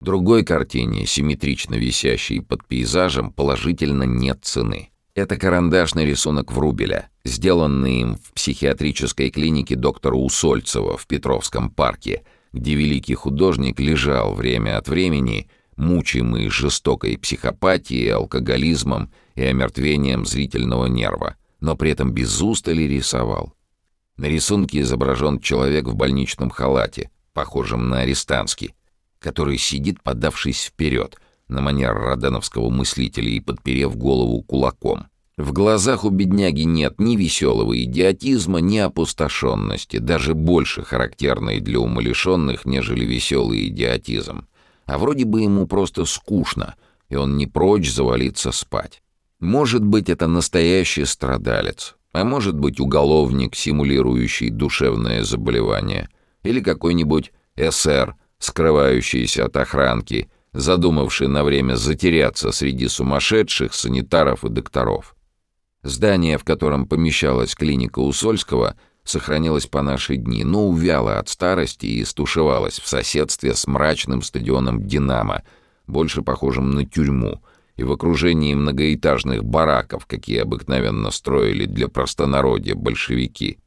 Другой картине, симметрично висящей под пейзажем, положительно нет цены. Это карандашный рисунок Врубеля, сделанный им в психиатрической клинике доктора Усольцева в Петровском парке, где великий художник лежал время от времени, мучимый жестокой психопатией, алкоголизмом и омертвением зрительного нерва, но при этом без устали рисовал. На рисунке изображен человек в больничном халате, похожем на арестантский, который сидит, подавшись вперед, на манер роденовского мыслителя и подперев голову кулаком. В глазах у бедняги нет ни веселого идиотизма, ни опустошенности, даже больше характерной для умалишенных, нежели веселый идиотизм. А вроде бы ему просто скучно, и он не прочь завалиться спать. Может быть, это настоящий страдалец, а может быть, уголовник, симулирующий душевное заболевание, или какой-нибудь СР, скрывающийся от охранки, задумавший на время затеряться среди сумасшедших, санитаров и докторов. Здание, в котором помещалась клиника Усольского, сохранилось по наши дни, но увяло от старости и стушевалось в соседстве с мрачным стадионом «Динамо», больше похожим на тюрьму, и в окружении многоэтажных бараков, какие обыкновенно строили для простонародья большевики.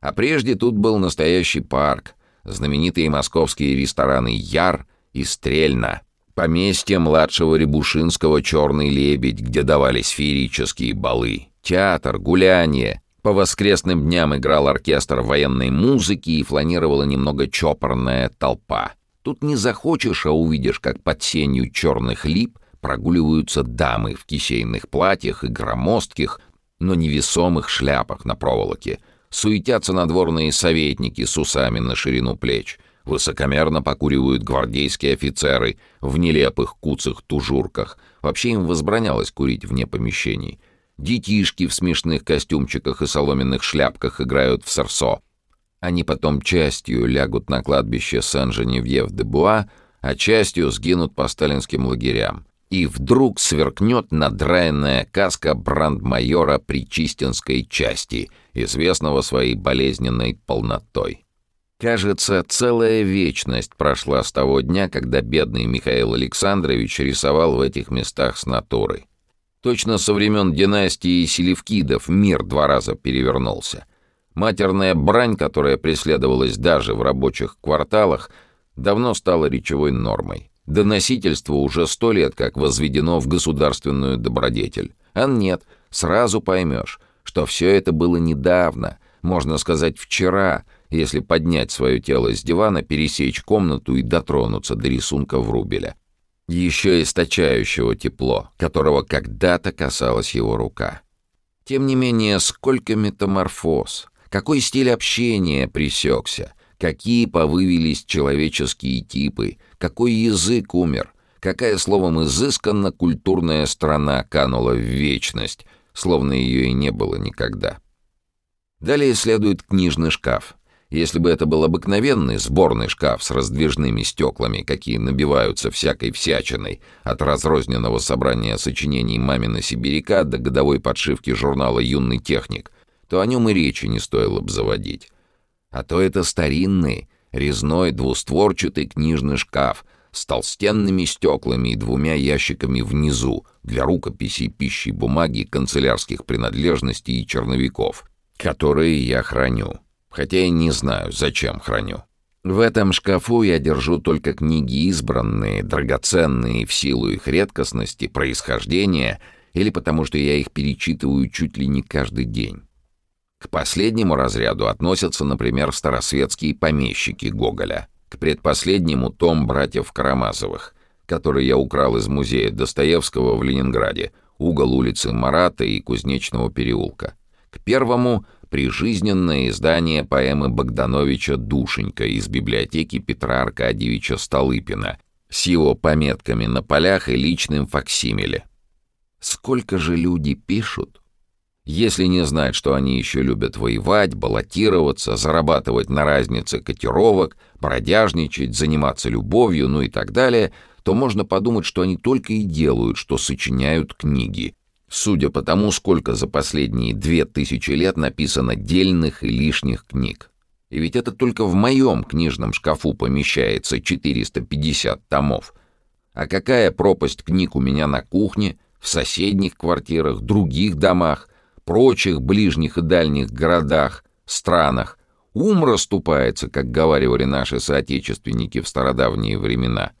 А прежде тут был настоящий парк — знаменитые московские рестораны «Яр» и «Стрельна», поместье младшего Рябушинского «Черный лебедь», где давались феерические балы, театр, гуляние. По воскресным дням играл оркестр военной музыки и фланировала немного чопорная толпа. Тут не захочешь, а увидишь, как под сенью черных лип прогуливаются дамы в кисейных платьях и громоздких, но невесомых шляпах на проволоке — Суетятся надворные советники с усами на ширину плеч. Высокомерно покуривают гвардейские офицеры в нелепых куцах-тужурках. Вообще им возбранялось курить вне помещений. Детишки в смешных костюмчиках и соломенных шляпках играют в сорсо. Они потом частью лягут на кладбище Сен-Женевьев-де-Буа, а частью сгинут по сталинским лагерям и вдруг сверкнет надраенная каска брандмайора Причистинской части, известного своей болезненной полнотой. Кажется, целая вечность прошла с того дня, когда бедный Михаил Александрович рисовал в этих местах с натурой. Точно со времен династии Селевкидов мир два раза перевернулся. Матерная брань, которая преследовалась даже в рабочих кварталах, давно стала речевой нормой. Доносительство уже сто лет как возведено в государственную добродетель. А нет, сразу поймешь, что все это было недавно, можно сказать, вчера, если поднять свое тело с дивана, пересечь комнату и дотронуться до рисунка Врубеля. Еще источающего тепло, которого когда-то касалась его рука. Тем не менее, сколько метаморфоз, какой стиль общения пресекся, какие повывелись человеческие типы, какой язык умер, какая, словом, изысканно культурная страна канула в вечность, словно ее и не было никогда. Далее следует книжный шкаф. Если бы это был обыкновенный сборный шкаф с раздвижными стеклами, какие набиваются всякой всячиной, от разрозненного собрания сочинений мамина сибиряка до годовой подшивки журнала «Юный техник», то о нем и речи не стоило бы заводить. А то это старинный, резной двустворчатый книжный шкаф с толстенными стеклами и двумя ящиками внизу для рукописей, пищи, бумаги, канцелярских принадлежностей и черновиков, которые я храню, хотя и не знаю, зачем храню. В этом шкафу я держу только книги избранные, драгоценные в силу их редкостности, происхождения или потому что я их перечитываю чуть ли не каждый день. К последнему разряду относятся, например, старосветские помещики Гоголя. К предпоследнему — том братьев Карамазовых, который я украл из музея Достоевского в Ленинграде, угол улицы Марата и Кузнечного переулка. К первому — прижизненное издание поэмы Богдановича «Душенька» из библиотеки Петра Аркадьевича Столыпина с его пометками на полях и личным факсимиле. Сколько же люди пишут, если не знать, что они еще любят воевать, баллотироваться, зарабатывать на разнице котировок, бродяжничать, заниматься любовью, ну и так далее, то можно подумать, что они только и делают, что сочиняют книги. Судя по тому, сколько за последние две тысячи лет написано дельных и лишних книг. И ведь это только в моем книжном шкафу помещается 450 томов. А какая пропасть книг у меня на кухне, в соседних квартирах, других домах, прочих ближних и дальних городах, странах. Ум расступается, как говаривали наши соотечественники в стародавние времена.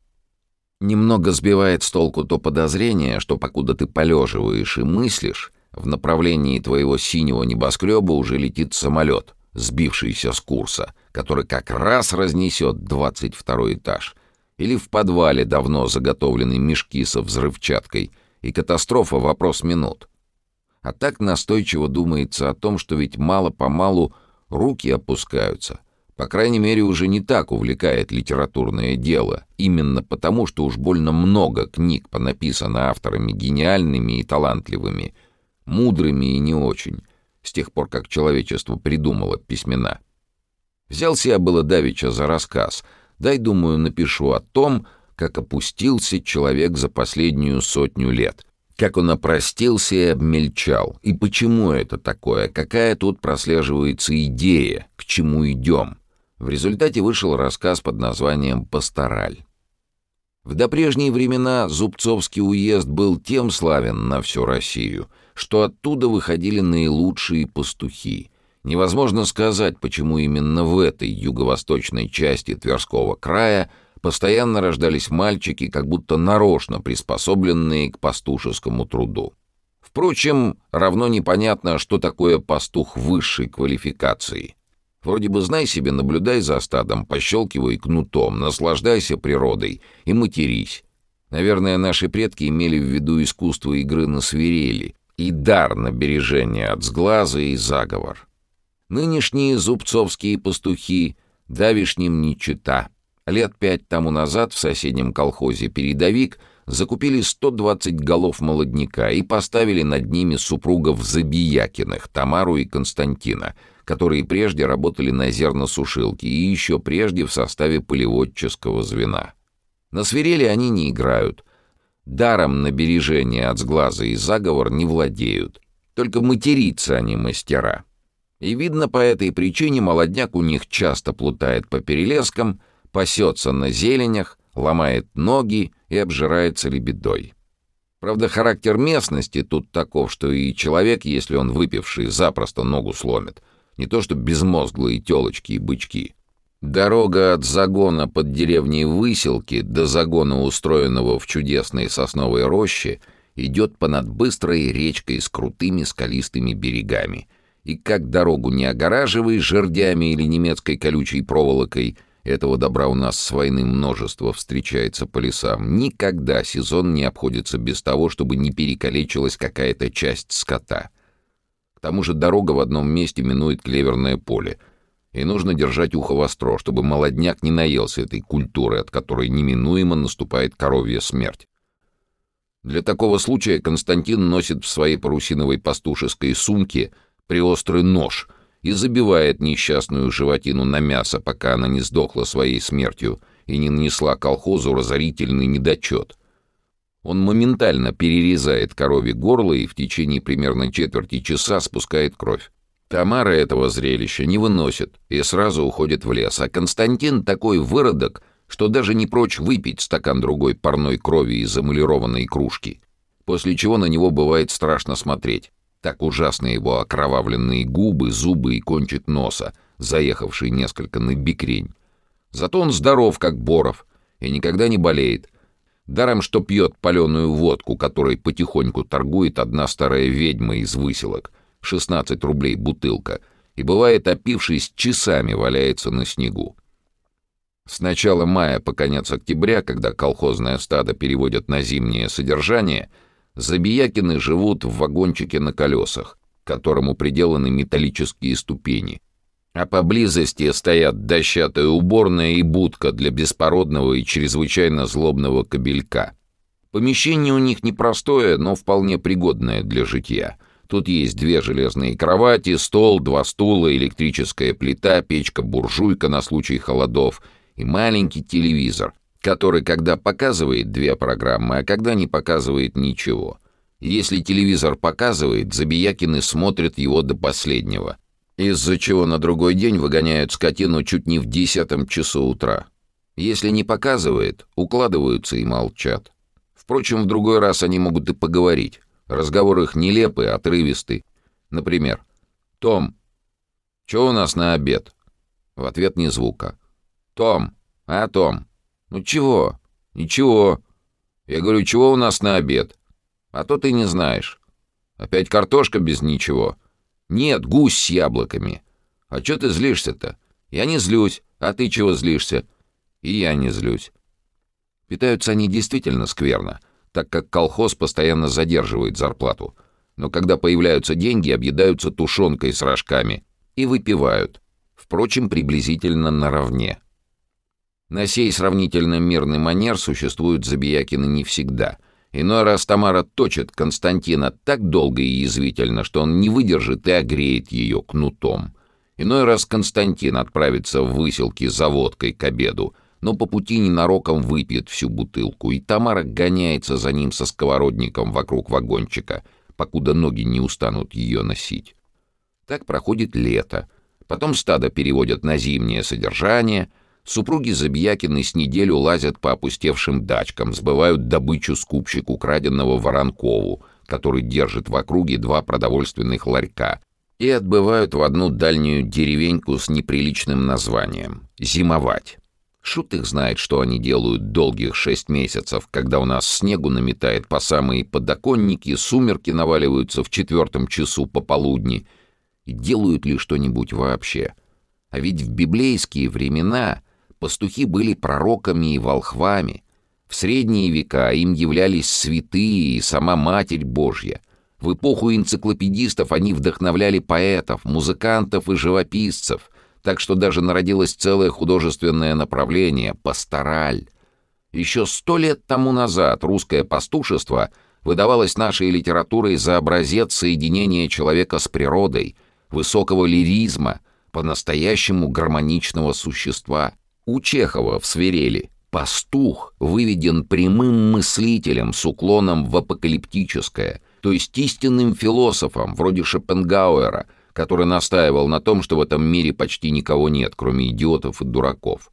Немного сбивает с толку то подозрение, что покуда ты полеживаешь и мыслишь, в направлении твоего синего небоскреба уже летит самолет, сбившийся с курса, который как раз разнесет двадцать второй этаж. Или в подвале давно заготовлены мешки со взрывчаткой, и катастрофа — вопрос минут. А так настойчиво думается о том, что ведь мало-помалу руки опускаются. По крайней мере, уже не так увлекает литературное дело, именно потому, что уж больно много книг понаписано авторами гениальными и талантливыми, мудрыми и не очень, с тех пор, как человечество придумало письмена. Взялся я было давеча за рассказ. Дай, думаю, напишу о том, как опустился человек за последнюю сотню лет. Как он опростился и обмельчал. И почему это такое? Какая тут прослеживается идея? К чему идем? В результате вышел рассказ под названием «Пастораль». В допрежние времена Зубцовский уезд был тем славен на всю Россию, что оттуда выходили наилучшие пастухи. Невозможно сказать, почему именно в этой юго-восточной части Тверского края постоянно рождались мальчики, как будто нарочно приспособленные к пастушескому труду. Впрочем, равно непонятно, что такое пастух высшей квалификации — Вроде бы знай себе, наблюдай за стадом, пощелкивай кнутом, наслаждайся природой и матерись. Наверное, наши предки имели в виду искусство игры на свирели и дар на бережение от сглаза и заговор. Нынешние зубцовские пастухи давишним не чита. Лет пять тому назад в соседнем колхозе «Передовик» закупили 120 голов молодняка и поставили над ними супругов Забиякиных, Тамару и Константина — которые прежде работали на зерносушилке и еще прежде в составе полеводческого звена. На свирели они не играют. Даром на бережение от сглаза и заговор не владеют. Только материться они мастера. И видно, по этой причине молодняк у них часто плутает по перелескам, пасется на зеленях, ломает ноги и обжирается лебедой. Правда, характер местности тут таков, что и человек, если он выпивший, запросто ногу сломит — не то что безмозглые телочки и бычки. Дорога от загона под деревней Выселки до загона, устроенного в чудесной сосновой роще, идет понад быстрой речкой с крутыми скалистыми берегами. И как дорогу не огораживай жердями или немецкой колючей проволокой, этого добра у нас с войны множество встречается по лесам, никогда сезон не обходится без того, чтобы не перекалечилась какая-то часть скота — тому же дорога в одном месте минует клеверное поле. И нужно держать ухо востро, чтобы молодняк не наелся этой культуры, от которой неминуемо наступает коровья смерть. Для такого случая Константин носит в своей парусиновой пастушеской сумке приострый нож и забивает несчастную животину на мясо, пока она не сдохла своей смертью и не нанесла колхозу разорительный недочет — он моментально перерезает корове горло и в течение примерно четверти часа спускает кровь. Тамара этого зрелища не выносит и сразу уходит в лес, а Константин такой выродок, что даже не прочь выпить стакан другой парной крови из эмалированной кружки, после чего на него бывает страшно смотреть. Так ужасны его окровавленные губы, зубы и кончик носа, заехавший несколько на бикрень. Зато он здоров, как Боров, и никогда не болеет, Даром, что пьет паленую водку, которой потихоньку торгует одна старая ведьма из выселок. 16 рублей бутылка. И бывает, опившись, часами валяется на снегу. С начала мая по конец октября, когда колхозное стадо переводят на зимнее содержание, Забиякины живут в вагончике на колесах, которому приделаны металлические ступени, а поблизости стоят дощатая уборная и будка для беспородного и чрезвычайно злобного кабелька. Помещение у них непростое, но вполне пригодное для житья. Тут есть две железные кровати, стол, два стула, электрическая плита, печка-буржуйка на случай холодов и маленький телевизор, который когда показывает две программы, а когда не показывает ничего. Если телевизор показывает, Забиякины смотрят его до последнего — из-за чего на другой день выгоняют скотину чуть не в десятом часу утра. Если не показывает, укладываются и молчат. Впрочем, в другой раз они могут и поговорить. Разговор их нелепый, отрывистый. Например, «Том, что у нас на обед?» В ответ ни звука. «Том, а, Том, ну чего?» «Ничего». Я говорю, «Чего у нас на обед?» «А то ты не знаешь». «Опять картошка без ничего?» «Нет, гусь с яблоками». «А что ты злишься-то?» «Я не злюсь. А ты чего злишься?» «И я не злюсь». Питаются они действительно скверно, так как колхоз постоянно задерживает зарплату. Но когда появляются деньги, объедаются тушенкой с рожками и выпивают. Впрочем, приблизительно наравне. На сей сравнительно мирный манер существуют Забиякины не всегда. Иной раз Тамара точит Константина так долго и язвительно, что он не выдержит и огреет ее кнутом. Иной раз Константин отправится в выселки за водкой к обеду, но по пути ненароком выпьет всю бутылку, и Тамара гоняется за ним со сковородником вокруг вагончика, покуда ноги не устанут ее носить. Так проходит лето. Потом стадо переводят на зимнее содержание, супруги Забьякины с неделю лазят по опустевшим дачкам, сбывают добычу скупщику краденного Воронкову, который держит в округе два продовольственных ларька, и отбывают в одну дальнюю деревеньку с неприличным названием — «Зимовать». Шут их знает, что они делают долгих шесть месяцев, когда у нас снегу наметает по самые подоконники, сумерки наваливаются в четвертом часу пополудни. И делают ли что-нибудь вообще? А ведь в библейские времена пастухи были пророками и волхвами. В средние века им являлись святые и сама Матерь Божья. В эпоху энциклопедистов они вдохновляли поэтов, музыкантов и живописцев — так что даже народилось целое художественное направление — пастораль. Еще сто лет тому назад русское пастушество выдавалось нашей литературой за образец соединения человека с природой, высокого лиризма, по-настоящему гармоничного существа. У Чехова в «Свирели» пастух выведен прямым мыслителем с уклоном в апокалиптическое, то есть истинным философом, вроде Шопенгауэра — который настаивал на том, что в этом мире почти никого нет, кроме идиотов и дураков.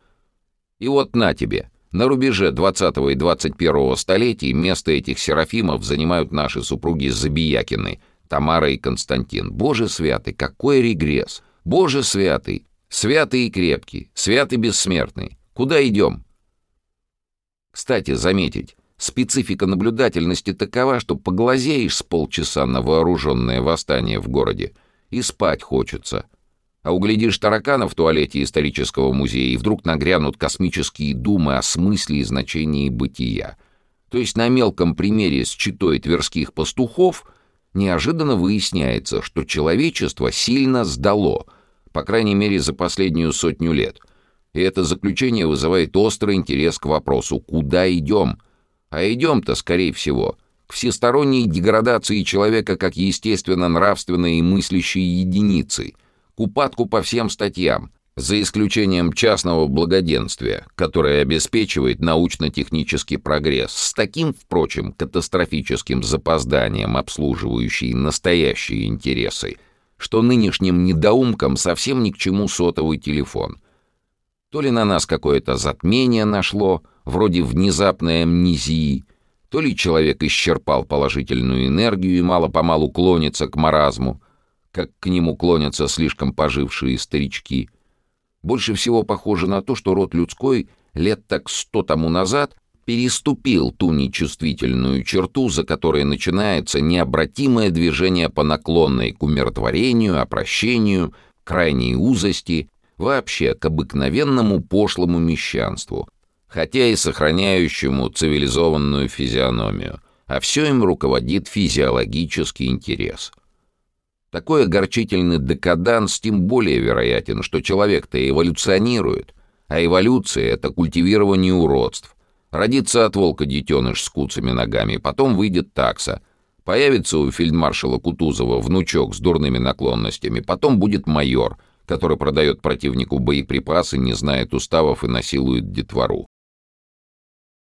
И вот на тебе, на рубеже 20 и 21 столетий место этих серафимов занимают наши супруги Забиякины, Тамара и Константин. Боже святый, какой регресс! Боже святый! Святый и крепкий, святый бессмертный. Куда идем? Кстати, заметить, специфика наблюдательности такова, что поглазеешь с полчаса на вооруженное восстание в городе — и спать хочется. А углядишь таракана в туалете исторического музея, и вдруг нагрянут космические думы о смысле и значении бытия. То есть на мелком примере с читой тверских пастухов неожиданно выясняется, что человечество сильно сдало, по крайней мере за последнюю сотню лет. И это заключение вызывает острый интерес к вопросу «Куда идем?». А идем-то, скорее всего, к всесторонней деградации человека как естественно-нравственной и мыслящей единицы, к упадку по всем статьям, за исключением частного благоденствия, которое обеспечивает научно-технический прогресс, с таким, впрочем, катастрофическим запозданием, обслуживающий настоящие интересы, что нынешним недоумкам совсем ни к чему сотовый телефон. То ли на нас какое-то затмение нашло, вроде внезапной амнезии, то ли человек исчерпал положительную энергию и мало-помалу клонится к маразму, как к нему клонятся слишком пожившие старички. Больше всего похоже на то, что род людской лет так сто тому назад переступил ту нечувствительную черту, за которой начинается необратимое движение по наклонной к умиротворению, опрощению, крайней узости, вообще к обыкновенному пошлому мещанству — хотя и сохраняющему цивилизованную физиономию, а все им руководит физиологический интерес. Такой огорчительный декаданс тем более вероятен, что человек-то эволюционирует, а эволюция — это культивирование уродств. Родится от волка детеныш с куцами ногами, потом выйдет такса. Появится у фельдмаршала Кутузова внучок с дурными наклонностями, потом будет майор, который продает противнику боеприпасы, не знает уставов и насилует детвору.